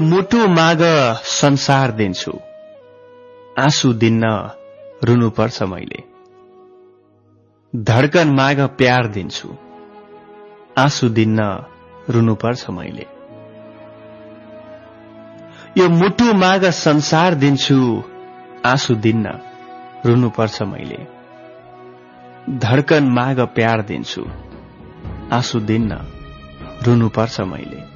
मुटु माग संसार दिन्छु। आँसु दिन्न रुनुपर्छ मैले। धड्कन माग प्यार दिन्छु। आँसु दिन्न रुनुपर्छ मैले। यो मुटु माग संसार दिन्छु। आँसु दिन्न रुनुपर्छ मैले। धड्कन माग प्यार दिन्छु। आँसु दिन्न रुनुपर्छ मैले।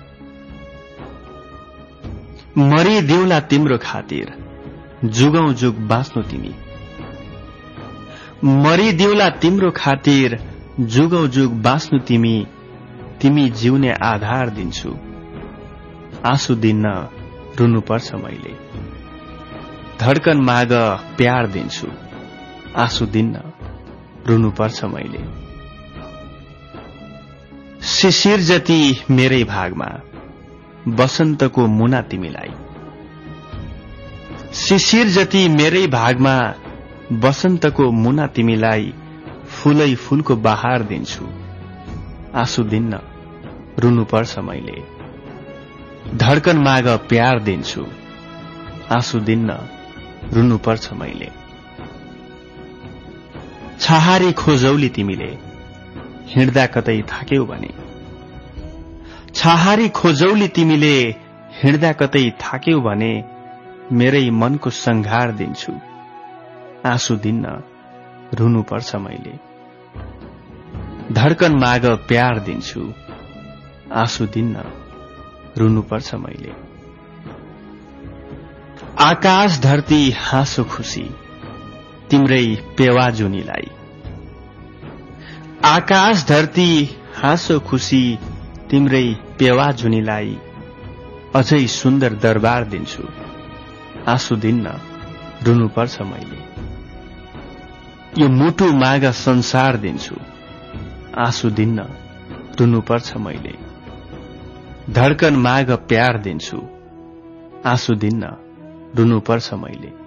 मरिदिउला तिम्रो खातिर जुगौं जुग बाँच्नु तिमी। मरिदिउला तिम्रो खातिर जुगौं जुग बाँच्नु तिमी तिमी जिउने आधार दिन्छु। आँसु दिन्न रुनुपर्छ मैले। धड्कन माग प्यार दिन्छु। आँसु दिन्न रुनुपर्छ मैले। शिशिर जति मेरै भागमा बसन्तको मुना तिमीलाई। शिशिर जति मेरै भागमा बसन्तको मुना तिमीलाई फूलै फूलको बहार दिन्छु। आँसु दिन्न रुनुपर्छ मैले। धड्कन माग प्यार दिन्छु। आँसु दिन्न रुनुपर्छ मैले। छहारी खोजौली तिमीले। हिँड्दा कतै थाक्यौ भने छहारी खोजौली तिमीले हिँड्दा कतै थाक्यौ भने मेरै मनको संघार दिन्छु। आँसु दिन्न रुनुपर्छ मैले। धड्कन माग प्यार दिन्छु। आँसु दिन्न रुनुपर्छ मैले। आकाश धरती हाँसो खुसी तिम्रै पेवा जुनीलाई। आकाश धरती हाँसो खुसी तिम्रै पेवा जुनीलाई अझै सुन्दर दरबार दिन्छु। आँसु दिन्न रुनुपर्छ मैले। यो मुटु माग संसार दिन्छु। आँसु दिन्न रुनुपर्छ मैले। धड्कन माग प्यार दिन्छु। आँसु दिन्न रुनुपर्छ मैले।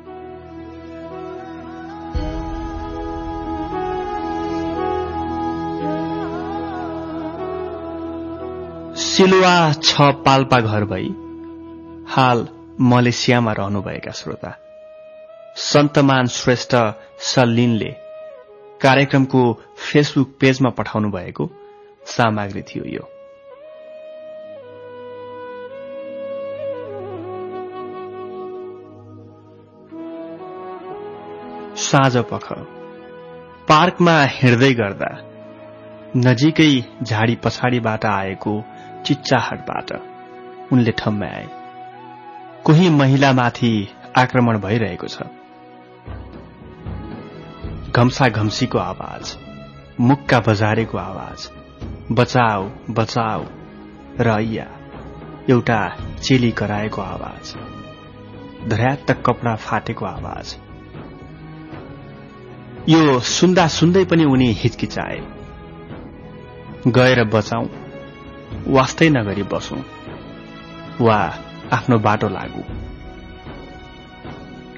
सिलुवा छ पाल्पा घर भई हाल मलेसियामा रहनुभएका श्रोता। सन्तमान श्रेष्ठ सल्लिनले कार्यक्रमको फेसबुक पेजमा पठाउनु भएको सामग्री थियो यो। साँझ पख पार्कमा हिँड्दै गर्दा नजिकै झाडी पछाडिबाट आएको चिच्चाहटबाट उनले ठम्म्याए। कोही महिलामाथि आक्रमण भइरहेको छ। घम्सा घम्सीको आवाज मुक्का बजारेको आवाज बचाओ बचाओ र ऐया एउटा चेली कराएको आवाज धर्यात्त कपडा फाटेको आवाज। यो सुन्दा सुन्दै पनि उनी हिचकिचाए। गएर बचाउ। वास्तै नगरी बसौं वा आफ्नो बाटो लागू।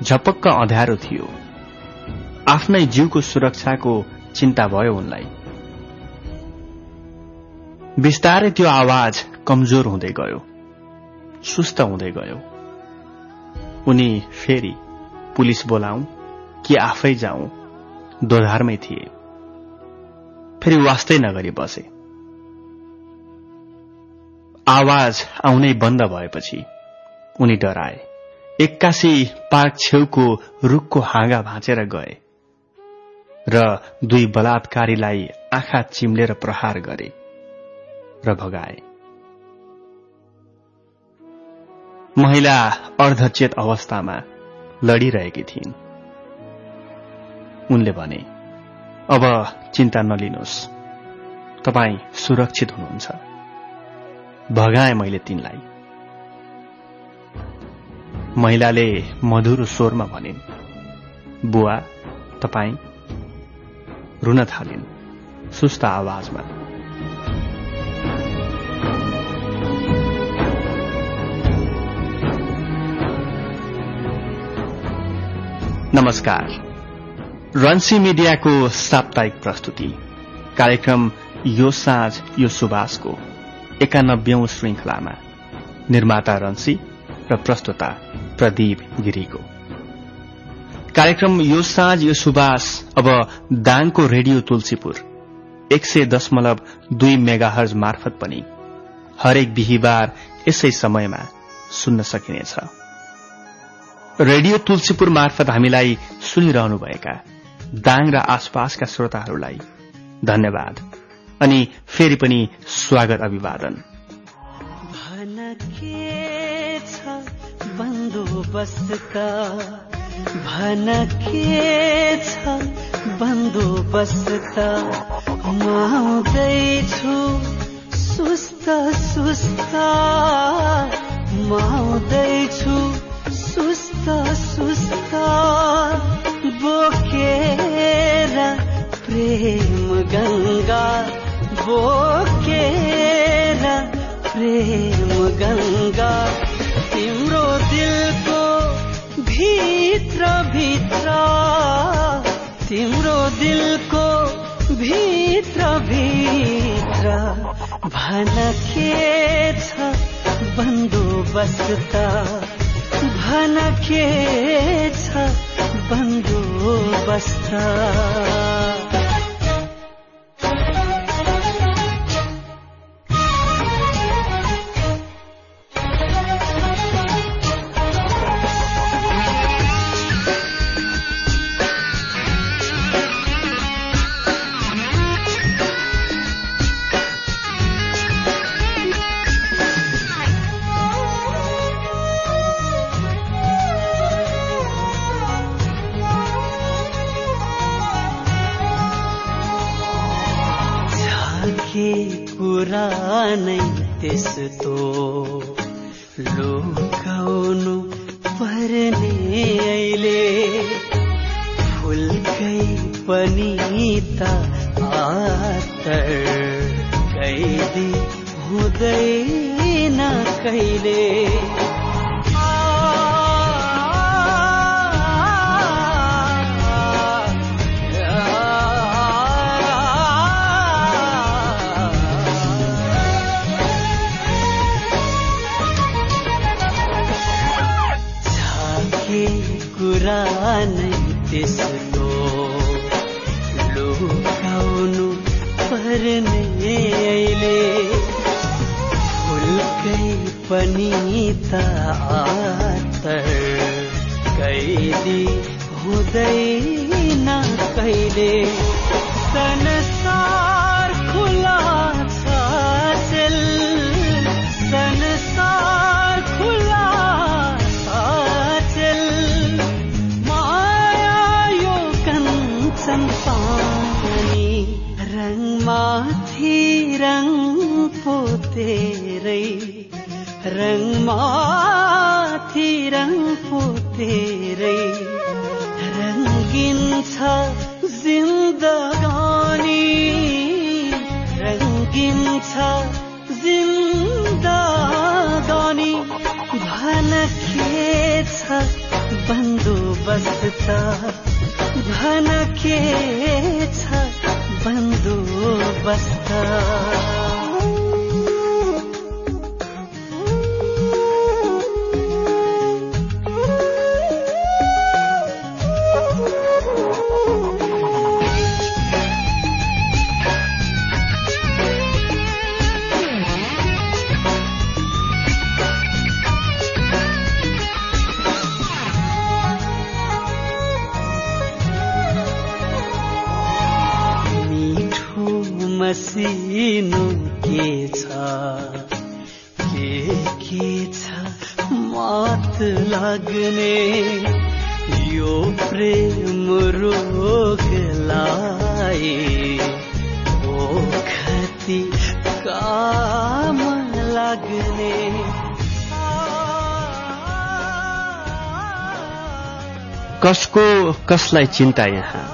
झपक्क अँध्यारो थियो। आफ्नै जीवको सुरक्षाको चिन्ता भयो उनलाई। बिस्तारै त्यो आवाज कमजोर हुँदै गयो सुस्त हुँदै गयो। उनी फेरि पुलिस बोलाऊ कि आफै जाउँ दोधारमै थिए। फेरि वास्तै नगरी बसे। आवाज आउनै बन्द भएपछि उनी डराए। एक्कासी पार्क छेउको रुखको हाँगा भाँचेर गए र दुई बलात्कारीलाई आँखा चिम्लेर प्रहार गरे र भगाए। महिला अर्धचेत अवस्थामा लडिरहेकी थिइन्। उनले भने अब चिन्ता नलिनुहोस्। तपाईँ सुरक्षित हुनुहुन्छ। भगाए मैले तिनलाई। महिलाले मधुरो स्वरमा भनिन् बुवा तपाईँ रुन थालिन् सुस्त आवाजमा। नमस्कार। रन्सी मिडियाको साप्ताहिक प्रस्तुति कार्यक्रम यो साँझ यो सुभाषको। एकानब्बेौं श्रृंखलामा निर्माता रन्सी र प्रस्तुता प्रदीप गिरीको। कार्यक्रम यो साँझ यो सुबास अब दाङको रेडियो तुलसीपुर। एक सय दशमलव दुई मेगाहर्ज मार्फत पनि हरेक बिहिबार यसै समयमा सुन्न सकिनेछ। रेडियो तुलसीपुर मार्फत हामीलाई सुनिरहनुभएका दाङ र आसपासका श्रोताहरूलाई धन्यवाद। अनि फेरि पनि स्वागत अभिवादन। भन के छ बन्दोबस्तका माउँदैछु सुस्त सुस्त। माउँदैछु तिम्रो दिलको भित्र भित्र भन के छ बन्दोबस्त। भन के छ बन्दोबस्त। हुँदैन कहिले नै त्यस्तो लुकाउनु पर्ने पनि त आतर। कैदी हुँदैन कहिले? संसार रङमाथि रङ पोतेरै रङ्गिन्छ जिन्दगानी। रङ्गिन्छ जिन्दगानी। भन के छ बन्दोबस्त। कसलाई चिन्ता यहाँ?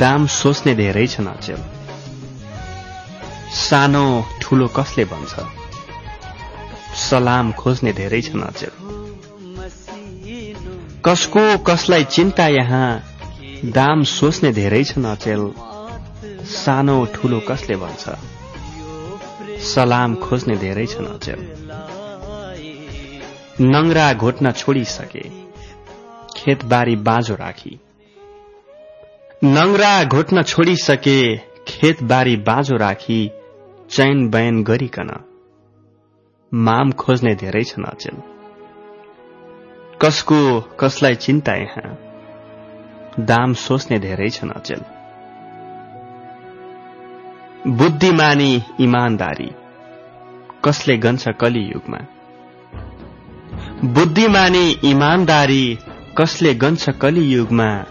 दाम सोच्ने धेरै छ नचेल। सानो ठुलो कसले भन्छ? सलाम खोज्ने धेरै छन् अचेल कसको कसलाई चिन्ता यहाँ? दाम सोच्ने धेरै छन् अचेल सानो ठुलो कसले भन्छ? सलाम खोज्ने धेरै छन् अचेल नङ्रा घोट्न छोडिसके। खेतबारी बाँझो राखी। नङ्रा घोट्न छोडिसके खेतबारी बाँझो राखी चैन बयन गरिकन। माम खोज्ने धेरै छन् अचेल। कसको कसलाई चिन्ता यहाँ दाम सोच्ने धेरै छन् अचेल। बुद्धिमानी इमान्दारी कसले गन्छ कलियुगमा? बुद्धिमानी इमान्दारी कसले गन्छ कलियुगमा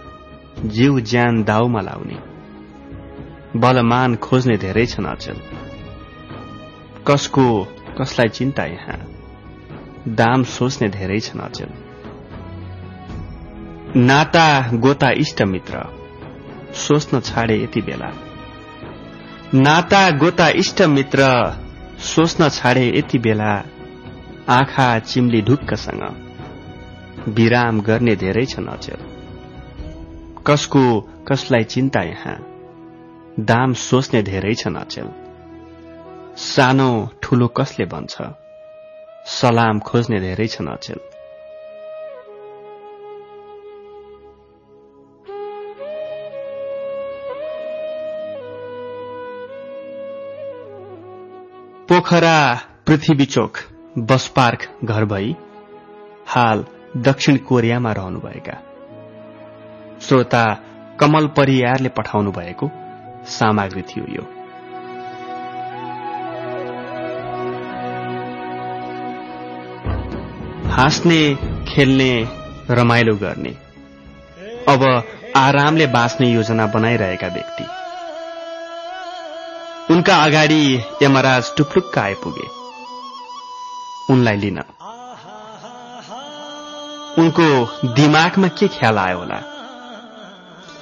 जीव ज्यान दाउमा लाउने? बलमान खोज्ने धेरै छन् अचेल। कसको कसलाई चिन्ता यहाँ? दाम सोच्ने धेरै छन् अचेल। नाता गोता इष्ट मित्र सोच्न छाडे यति बेला। नाता गोता इष्ट मित्र सोच्न छाडे यति बेला आँखा चिम्ली ढुक्कसँग। विराम गर्ने धेरै छन् अचेल। कसको कसलाई चिन्ता यहाँ? दाम सोच्ने धेरै छन् अचेल। सानो ठूलो कसले भन्छ? सलाम खोज्ने धेरै छन् अचेल। पोखरा पृथ्वी चोक बस पार्क घर भई। हाल दक्षिण कोरियामा रहनुभएका। श्रोता कमल परियारले पठाउनु भएको सामग्री थियो यो। हाँस्ने खेल्ने रमाइलो गर्ने। अब आरामले बाँच्ने योजना बनाइरहेका व्यक्ति। उनका अगाडि यमराज टुप्लुक्क आइपुगे। उनलाई लिन। उनको दिमागमा के ख्याल आयो होला?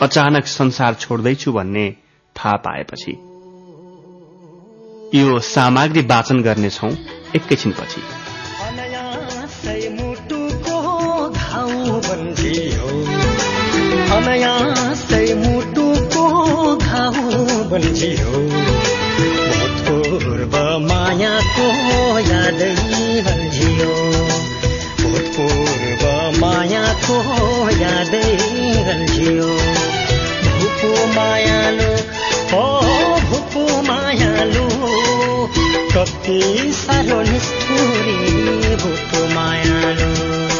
अचानक संसार छोड्दैछु भन्ने थाहा पाएपछि यो सामग्री वाचन गर्नेछौ एकैछिनपछि। मायाको यादै मायाको यादै बन्झियो भूपो मायालो हो भूपो मायालो कति साह्रो निष्ठुरी भूपो मायालो।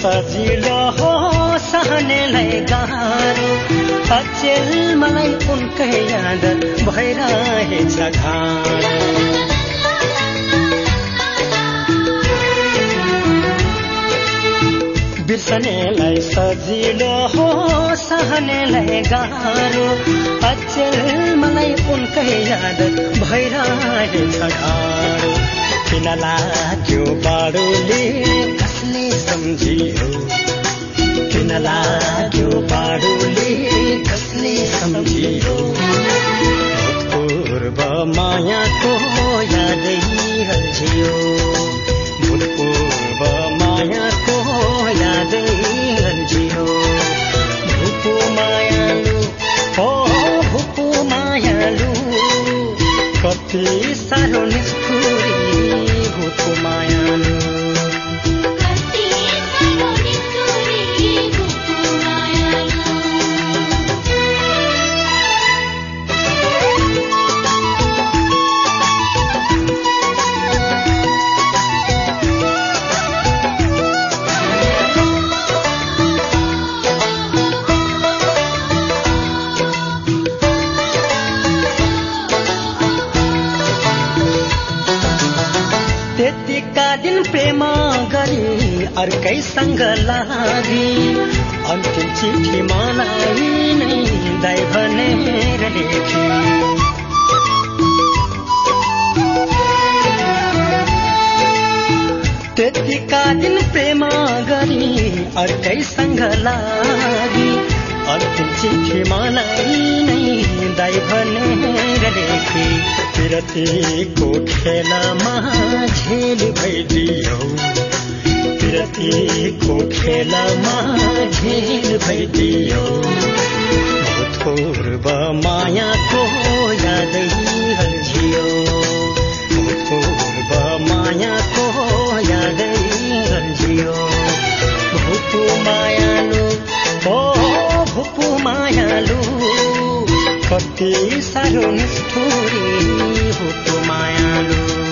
सजिलो हो सहनेलाई गाह्रो। अचेल मलाई उनकै याद भइरहेछ घाँडो बिर्सनेलाई सजिलो हो सहनेलाई गाह्रो। अचेल मलाई उनकै याद भइरहेछ घाँडो किन लाग्यो बाडोले कसले सम्झियो। किन लाग्यो बाडोले कसले सम्झियो? भूतपूर्व मायाको यादै हल्झियो। भूतपूर्व मायाको यादै हल्झियो। भूपो मायालु हो भूपो मायालु कति साह्रो निष्ठुरी भूतको मायालु। अर्कैसँग लागि। अन्तिम चिठी मलाई नै दाइ लेखी त्यतिका दिन प्रेम गरी अर्कैसँग लागि। अन्तिम चिठी मलाई नै दाइ भनेर लेखे विरतीको खेलमा झेल भइदियो। विरतीको खेलमा झेल भइदियो। पूर्व मायाको यादै हल्झियो पूर्व मायाको यादै हल्झियो भुपु मायालु ओ भुपु मायालु कति साह्रो निष्ठुरी भुपु मायालु।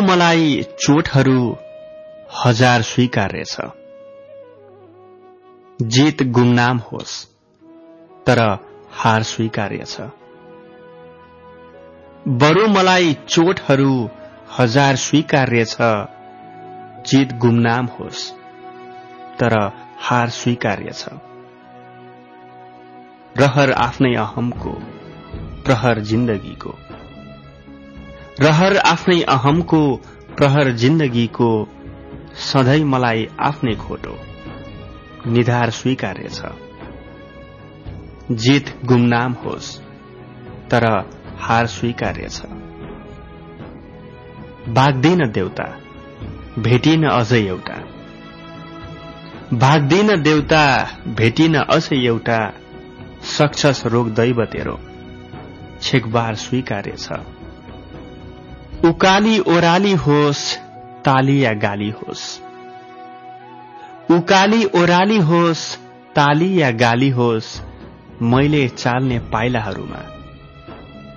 मलाई चोटहरू हजार स्वीकार्य छ जित गुमनाम होस् तर हार स्वीकार्य छ बरु मलाई चोटहरू हजार स्वीकार्य छ जित गुमनाम होस् तर हार स्वीकार्य छ रहर आफ्नै अहमको प्रहर जिन्दगीको। रहर आफ्नै अहमको प्रहर जिन्दगीको सधैँ मलाई आफ्नै खोटो निधार स्वीकार्य छ जित गुमनाम होस् तर हार स्वीकार्य छ भाग्दिन देउता भेटिन अझै एउटा। भाग्दिन देउता भेटिन अझै एउटा सक्छस रोग दैव तेरो छेकबार स्वीकार्य छ उकाली ओराली होस् ताली या गाली होस्। उकाली ओराली होस् ताली या गाली होस् मैले चाल्ने पाइलाहरूमा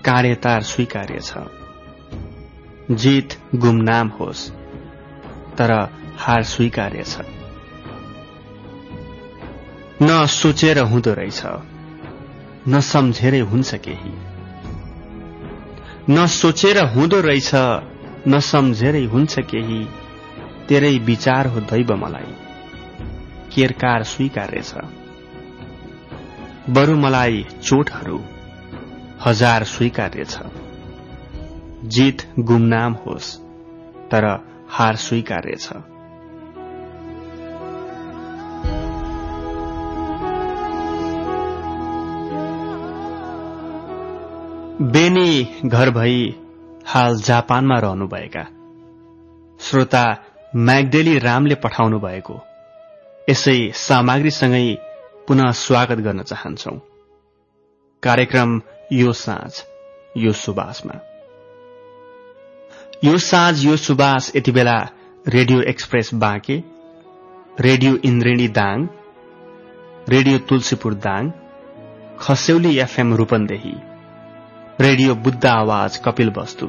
कार्यतार स्वीकार्य छ। जित गुमनाम होस् तर हार स्वीकार्य छ। न सोचेर हुँदो रहेछ न सम्झेरै हुन्छ केही। न सोचेर हुँदो रहेछ न सम्झेरै हुन्छ केही। तेरै विचार हो दैव मलाई। केरकार छ बरु मलाई चोटहरू हजार स्वीकार्य छ जित गुमनाम होस् तर हार स्वीकार्य बेनी घर भई हाल जापानमा रहनुभएका। श्रोता म्यागडेली रामले पठाउनु भएको। यसै सामग्रीसँगै पुनः स्वागत गर्न चाहन्छौ। कार्यक्रम यो साँझ यो सुबासमा। यो साँझ यो सुबास यति बेला radio express Banke radio Indreni Dang radio Tulsipur Dang Khasyauli FM Rupandehi. Radio Buddha Awaaj Kapilvastu.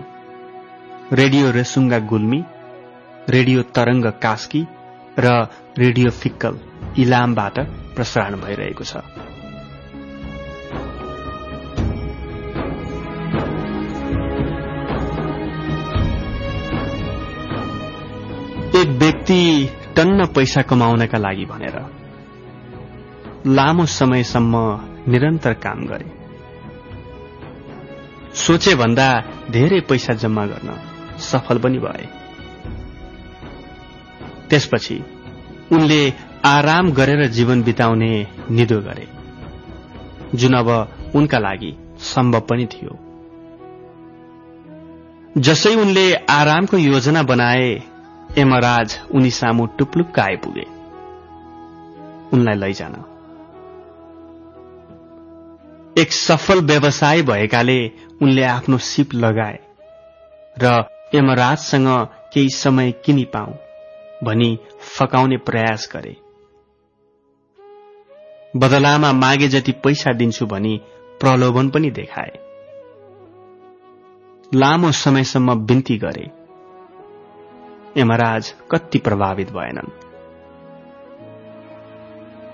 Radio Resunga Gulmi radio तरंग कास्की र रेडियो फिक्कल इलामबाट प्रसारण भइरहेको छ। एक व्यक्ति टन्न पैसा कमाउनका लागि भनेर लामो समयसम्म निरन्तर काम गरे। सोचे भन्दा धेरै पैसा जम्मा गर्न सफल पनि भए। त्यसपछि उनले आराम गरेर जीवन बिताउने निदो गरे जुन अब उनका लागि सम्भव पनि थियो। जसै उनले आरामको योजना बनाए यमराज उनी सामु टुप्लुक्क आइपुगे उनलाई लैजान। एक सफल व्यवसाय भएकाले उनले आफ्नो सिप लगाए र यमराजसँग केही समय किनी पाऊ भनी फकाउने प्रयास गरे। बदलामा मागे जति पैसा दिन्छु भनी प्रलोभन पनि देखाए। लामो समयसम्म बिन्ती गरे। यमराज कति प्रभावित भएनन्।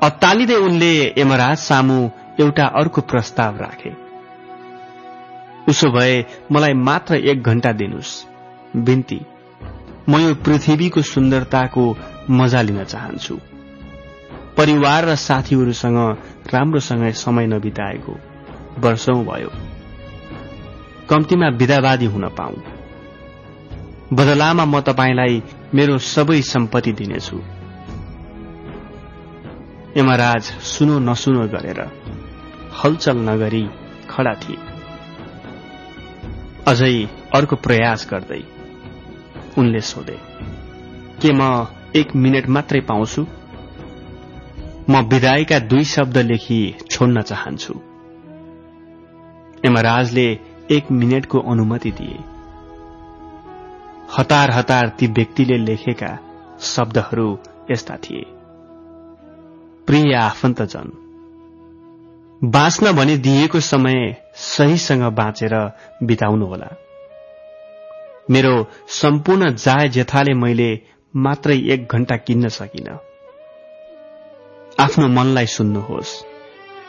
अत्तालिँदै उनले यमराज सामु एउटा अर्को प्रस्ताव राखे। उसो भए मलाई मात्र एक घण्टा दिनुहोस्। बिन्ती म यो पृथ्वीको सुन्दरताको मजा लिन चाहन्छु। परिवार र साथीहरूसँग राम्रोसँग समय नबिताएको वर्षौं भयो। कम्तीमा विदावादी हुन पाऊ। बदलामा म तपाईँलाई मेरो सबै सम्पत्ति दिनेछु। यमराज सुनो नसुनो गरेर हलचल नगरी खडा थिए। अझै अर्को प्रयास गर्दै उनले सोधे के म एक मिनट मात्रै पाउँछु? म विदायका दुई शब्द लेखी छोड्न चाहन्छु। यमराजले एक मिनटको अनुमति दिए। हतार हतार ती व्यक्तिले लेखेका शब्दहरू यस्ता थिए प्रिय आफन्तजन बाँच्न भने दिएको समय सहीसँग बाँचेर बिताउनुहोला। मेरो सम्पूर्ण जाय जेथाले मैले मात्रै एक घण्टा किन्न सकिन। आफ्नो मनलाई सुन्नुहोस्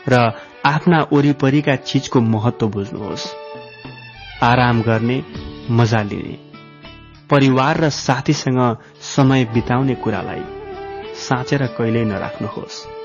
र आफ्ना वरिपरिका चिजको महत्व बुझ्नुहोस्। आराम गर्ने मजा लिने परिवार र साथीसँग समय बिताउने कुरालाई साँचेर कहिल्यै नराख्नुहोस्।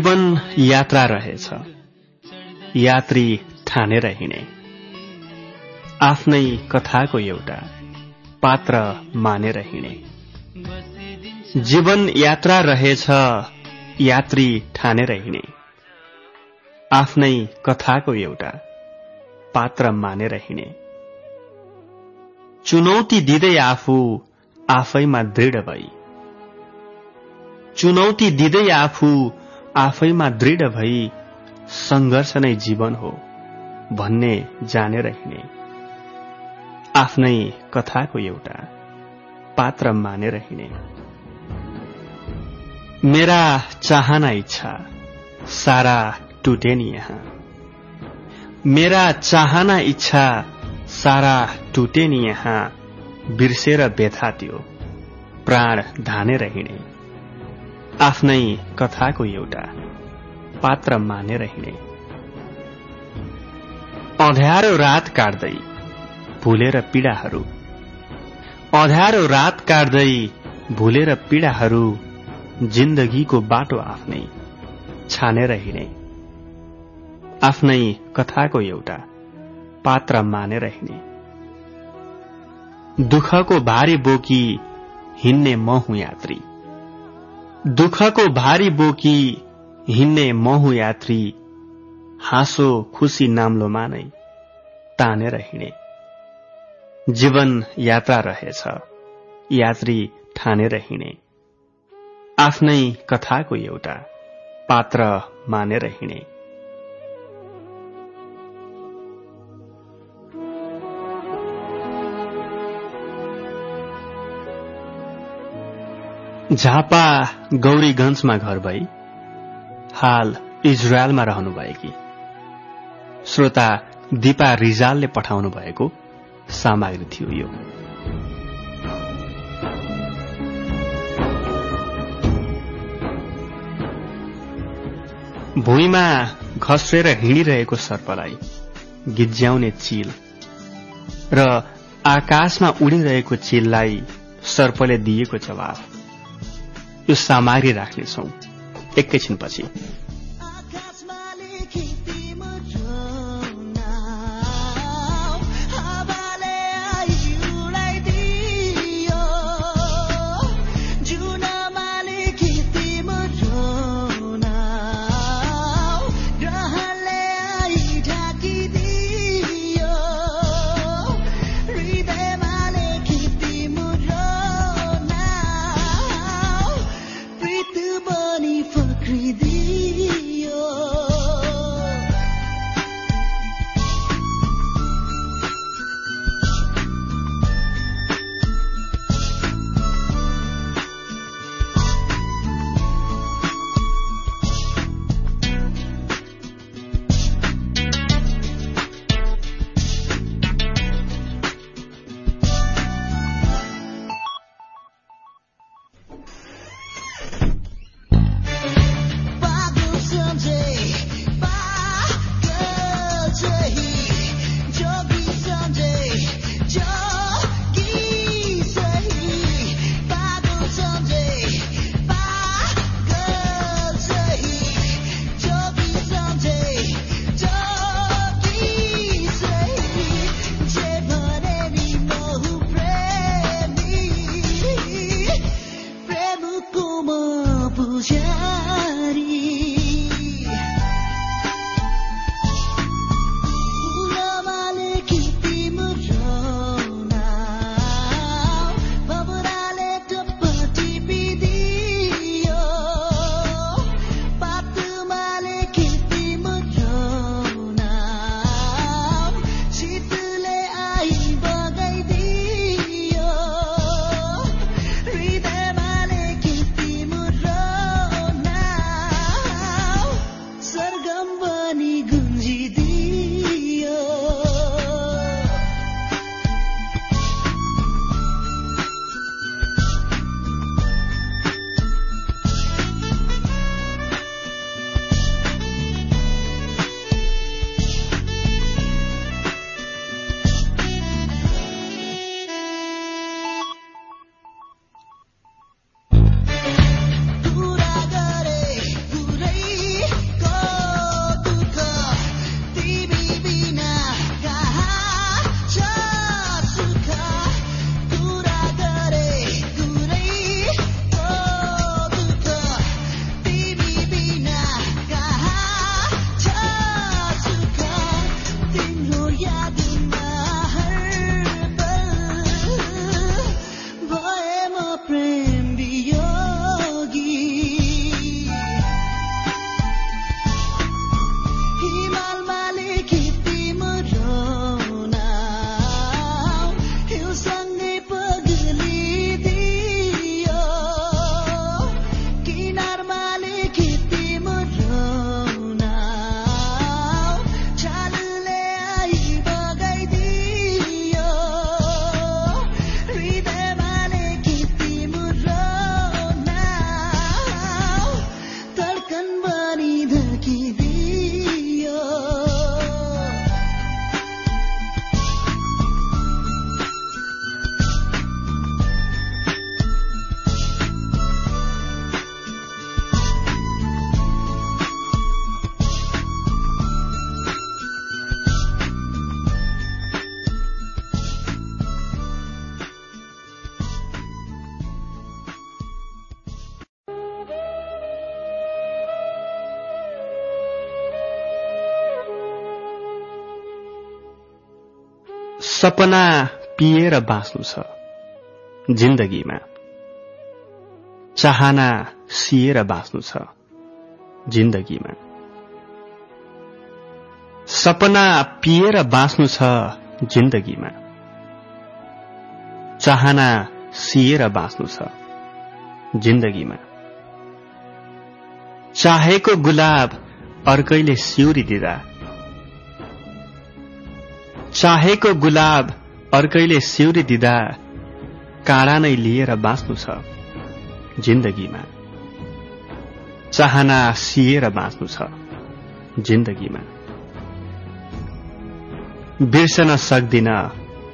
जीवन यात्रा रहेछ। यात्री ठानेर हिँडे आफ्नै कथाको एउटा पात्र मानेर हिँडे जीवन यात्रा रहेछ यात्री ठानेर हिँडे आफ्नै कथाको एउटा पात्र मानेर हिँडे चुनौती दिँदै आफू आफैमा दृढ भई। चुनौती दिँदै आफू आफैमा दृढ भई सङ्घर्ष नै जीवन हो भन्ने जानेर हिँडे आफ्नै कथाको एउटा पात्र मानेर हिँडे मेरा चाहना इच्छा सारा टुटे नि यहाँ। मेरा चाहना इच्छा सारा टुटे नि यहाँ। बिर्सेर बेथा त्यो। प्राण धानेर हिँडे आफ्नै कथाको एउटा पात्र मानेर हिँडे अँध्यारो रात काट्दै भुलेर पीडाहरू। अँध्यारो रात काट्दै भुलेर पीडाहरू जिन्दगीको बाटो आफ्नै छानेर हिँडे। आफ्नै कथाको एउटा पात्र मानेर हिँडे। दुःखको भारी बोकी हिँड्ने म हुँ यात्री। दुःखको भारी बोकी हिँड्ने महु यात्री हाँसो खुसी नाम्लोमा नै तानेर हिँडे। जीवन यात्रा रहेछ यात्री ठानेर हिँडे। आफ्नै कथाको एउटा पात्र मानेर हिँडे। झापा गौरीगंजमा घर भई हाल इजरायलमा रहनुभएकी। श्रोता दिपा रिजालले पठाउनु भएको सामग्री थियो यो। भुइँमा घस्रेर हिँडिरहेको सर्पलाई गिज्याउने चिल र आकाशमा उडिरहेको चिललाई सर्पले दिएको जवाफ। यो सामग्री राख्नेछौ। एकैछिनपछि। सपना पिएर बाँच्नु छ जिन्दगीमा। चाहना सिएर बाँच्नु छ जिन्दगीमा। सपना पिएर बाँच्नु छ जिन्दगीमा। चाहना सिएर बाँच्नु छ जिन्दगीमा। चाहेको गुलाब अर्कैले सिउरी दिँदा चाहेको गुलाब अर्कैले सिउरी दिँदा काँडा नै लिएर बाँच्नु छ जिन्दगीमा। चाहना सिएर बाँच्नु छ जिन्दगीमा। बिर्सन सक्दिन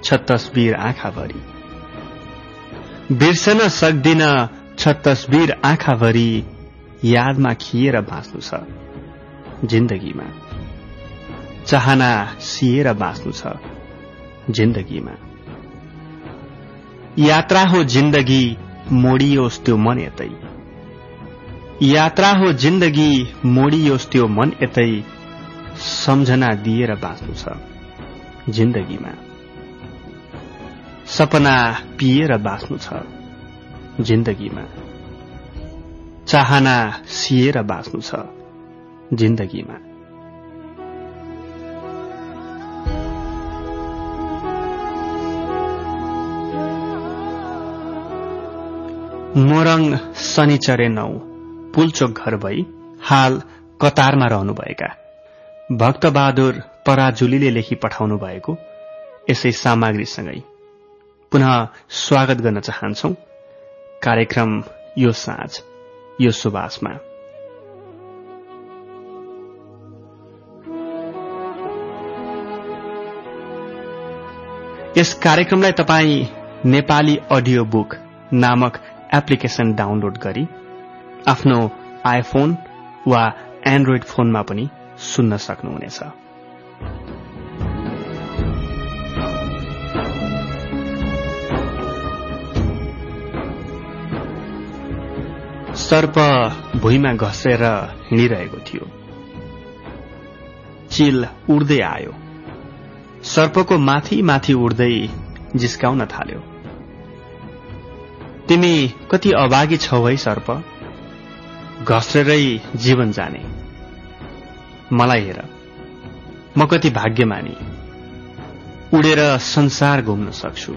छ तस्बिर आँखाभरि। बिर्सन सक्दिन छ तस्बिर आँखाभरि यादमा खिएर बाँच्नु छ जिन्दगीमा। चाहना सिएर बाँच्नु छ जिन्दगीमा। यात्रा हो जिन्दगी मोडियोस् त्यो मन यतै। यात्रा हो जिन्दगी मोडियोस् त्यो मन यतै सम्झना दिएर बाँच्नु छ जिन्दगीमा। सपना पिएर बाँच्नु छ जिन्दगीमा। चाहना सिएर बाँच्नु छ जिन्दगीमा। मोरङ शनिचरे नौ पुलचोक घर भई हाल कतारमा रहनुभएका। भक्तबहादुर पराजुलीले लेखी पठाउनु भएको यसै सामग्रीसँगै। पुनः स्वागत गर्न चाहन्छौ। कार्यक्रम यो साँझ यो सुबासमा यस कार्यक्रमलाई तपाईँ नेपाली अडियो बुक नामक एप्लिकेशन डाउनलोड गरी आफ्नो आइफोन वा एन्ड्रोइड फोनमा पनि सुन्न सक्नुहुनेछ। सर्प भुइँमा घसेर हिँडिरहेको थियो। चिल उड्दै आयो। सर्पको माथि माथि उड्दै जिस्काउन थाल्यो। तिमी कति अभागी छौ है सर्प? घस्रेरै जीवन जाने। मलाई हेर म कति भाग्यमानी। उडेर संसार घुम्न सक्छु।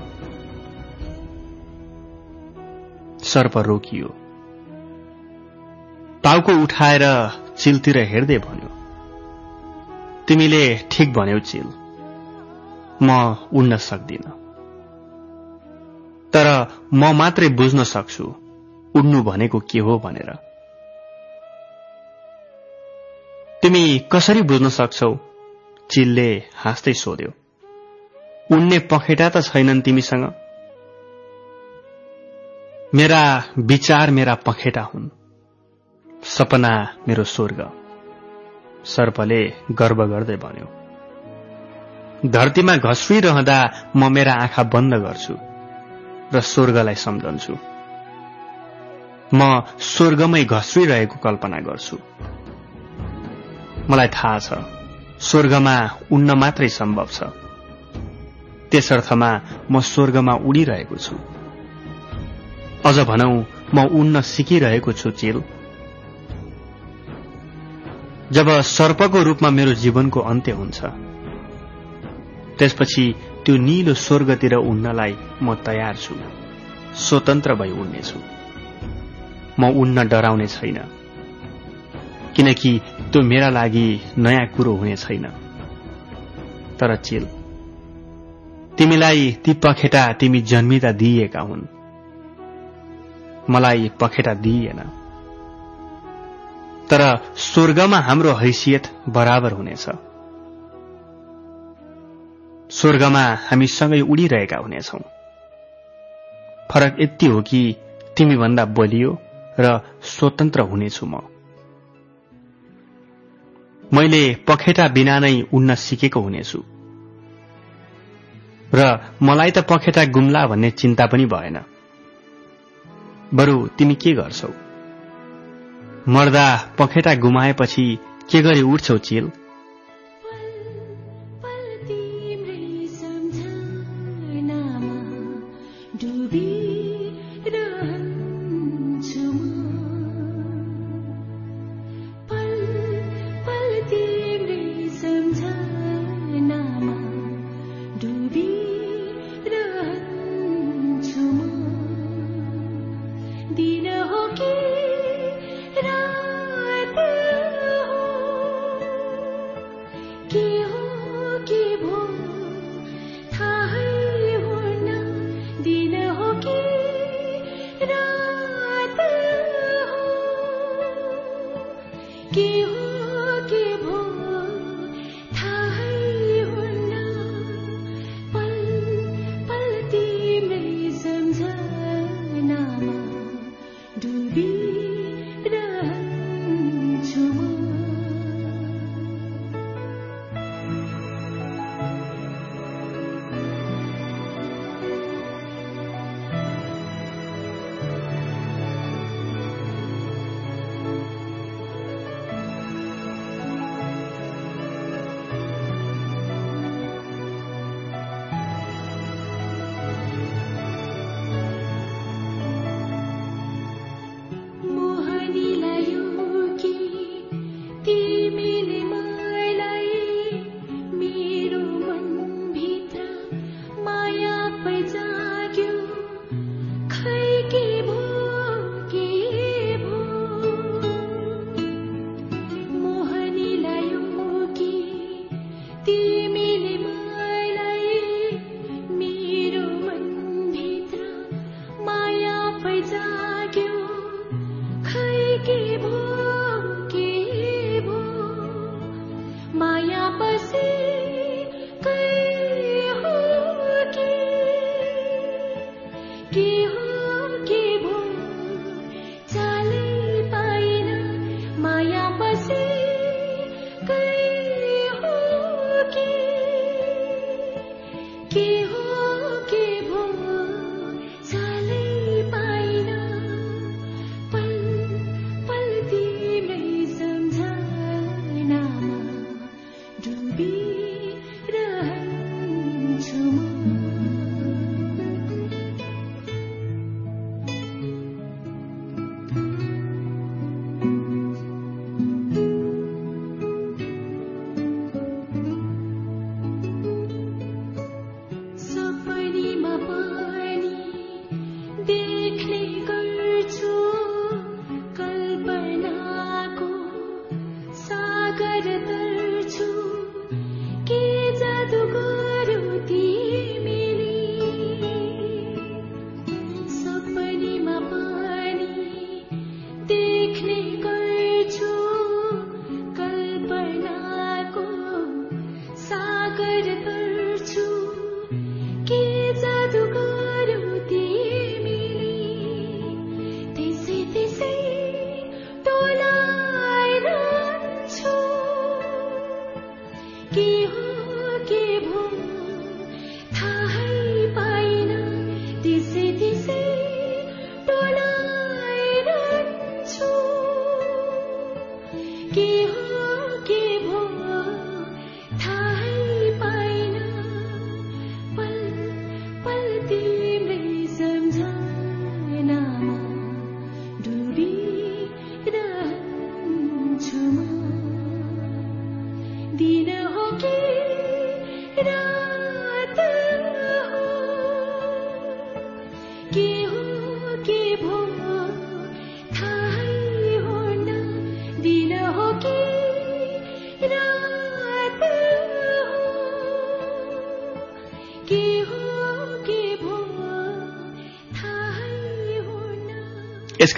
सर्प रोकियो। टाउको उठाएर चिलतिर हेर्दै भन्यो तिमीले ठिक भन्यौ चिल। म उड्न सक्दिन। तर म मात्रै बुझ्न सक्छु उड्नु भनेको के हो भनेर। तिमी कसरी बुझ्न सक्छौ? चिलले हाँस्दै सोध्यो। उड्ने पखेटा त छैनन् तिमीसँग। मेरा विचार मेरा पखेटा हुन्। सपना मेरो स्वर्ग। सर्पले गर्व गर्दै भन्यो। धरतीमा घस्रिरहँदा म मेरा आँखा बन्द गर्छु। र स्वर्गलाई सम्झन्छु। म स्वर्गमै घस्रिरहेको कल्पना गर्छु। मलाई थाहा छ स्वर्गमा उड्न मात्रै सम्भव छ। त्यसर्थमा म स्वर्गमा उडिरहेको छु। अझ भनौ म उड्न सिकिरहेको छु चिल। जब सर्पको रूपमा मेरो जीवनको अन्त्य हुन्छ त्यसपछि त्यो निलो स्वर्गतिर उड्नलाई म तयार छु। स्वतन्त्र भई उड्नेछु म उड्न डराउने छैन। किनकि त्यो मेरा लागि नयाँ कुरो हुने छैन। तर चिल तिमीलाई ती पखेटा तिमी जन्मिँदा दिइएका हुन्। मलाई पखेटा दिइएन। तर स्वर्गमा हाम्रो हैसियत बराबर हुनेछ। स्वर्गमा हामी सँगै उडिरहेका हुनेछौ फरक यति हो कि तिमीभन्दा बलियो र स्वतन्त्र हुनेछु म मैले पखेटा बिना नै उड्न सिकेको हुनेछु र मलाई त पखेटा गुम्ला भन्ने चिन्ता पनि भएन बरु तिमी के गर्छौ मर्दा पखेटा गुमाएपछि के गरी उठ्छौ चिल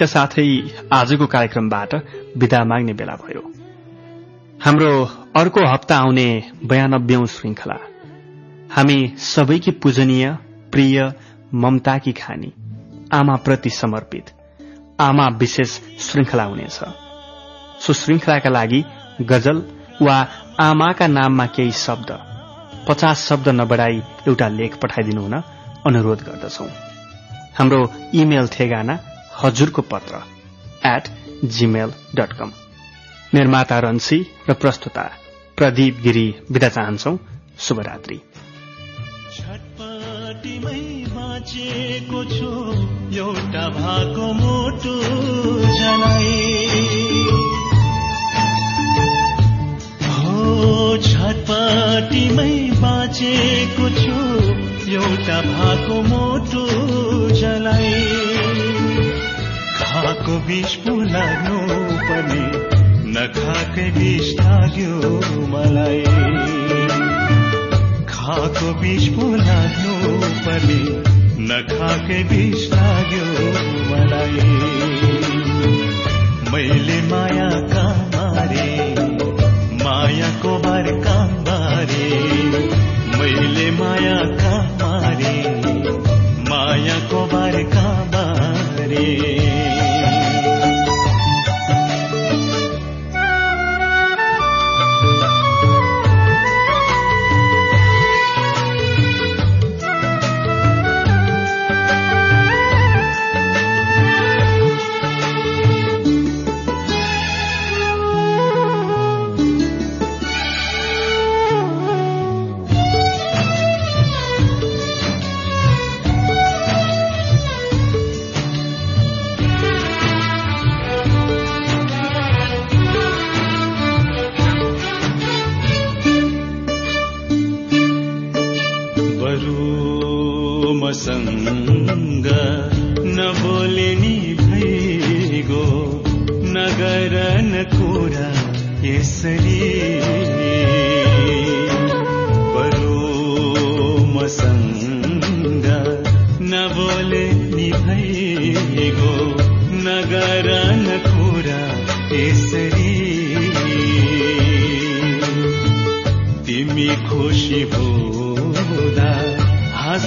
यसका साथै आजको कार्यक्रमबाट विदा माग्ने बेला भयो। हाम्रो अर्को हप्ता आउने बयानब्बेौं श्रृङ्खला। हामी सबैकी पूजनीय प्रिय ममताकी खानी आमाप्रति समर्पित आमा विशेष श्रृङ्खला हुनेछ। सो श्रृङ्खलाका लागि गजल वा आमाका नाममा केही शब्द पचास शब्द नबढाई एउटा लेख पठाइदिनु हुन अनुरोध गर्दछौ। हाम्रो इमेल ठेगाना हजुरको पत्र एट जीमेल डट कम निर्माता रन्सी र प्रस्तुता प्रदीप गिरी विदा चाहन्छौ। शुभरात्रि। बाँचेको छु एउटा भाको मोटो हो छटपटीमै बाँचेको छु एउटा भाको मोटो जलाई खाको बिस पो लाग्नु पर्ने नखाकै बिस लाग्यो मलाई। खाको बिस पो लाग्नु पर्ने नखाकै बिस लाग्यो मलाई। मैले माया मारे? मायाको बार बारे मैले माया मारे? मायाको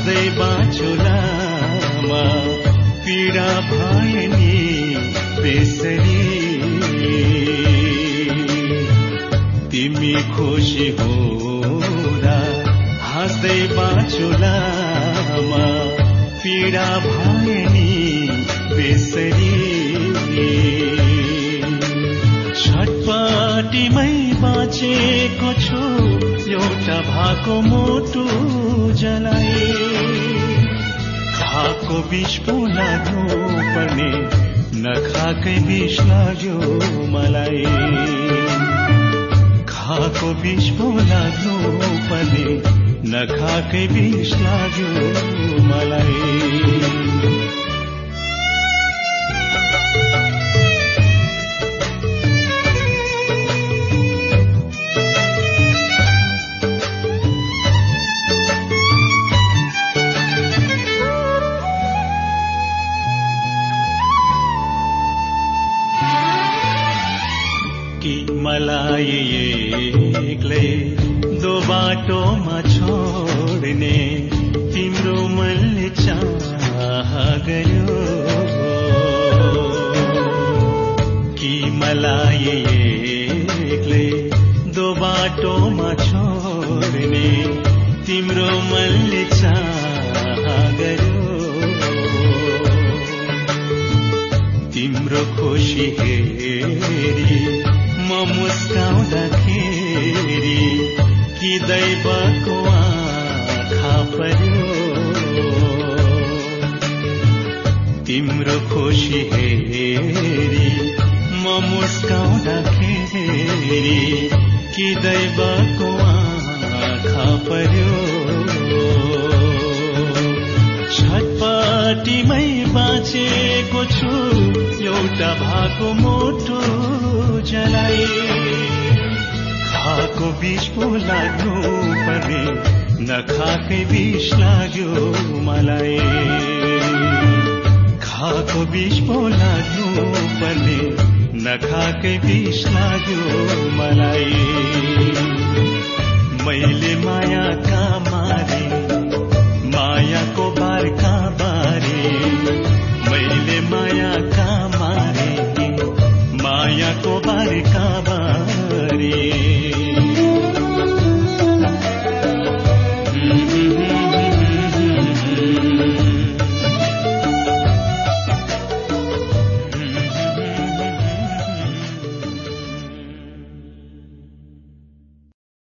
सधैँ बाँचुलामा पीडा भएनी त्यसरी। तिमी खुसी हो हाँस्दै बाँचुलामा पीडा भएनी त्यसरी। छटपाटीमै बाँचेको छु एउटा भएको मोटु जलाई। खाएको विष पो लाग्यो पर्ने नखाएकै विष लाग्यो मलाई। खाको विष पो लाग्यो पर्ने नखाएकै विष लाग्यो मलाई। तिम्रो मनले चाह तिम्रो खुसी कै विष्णा यो मलाई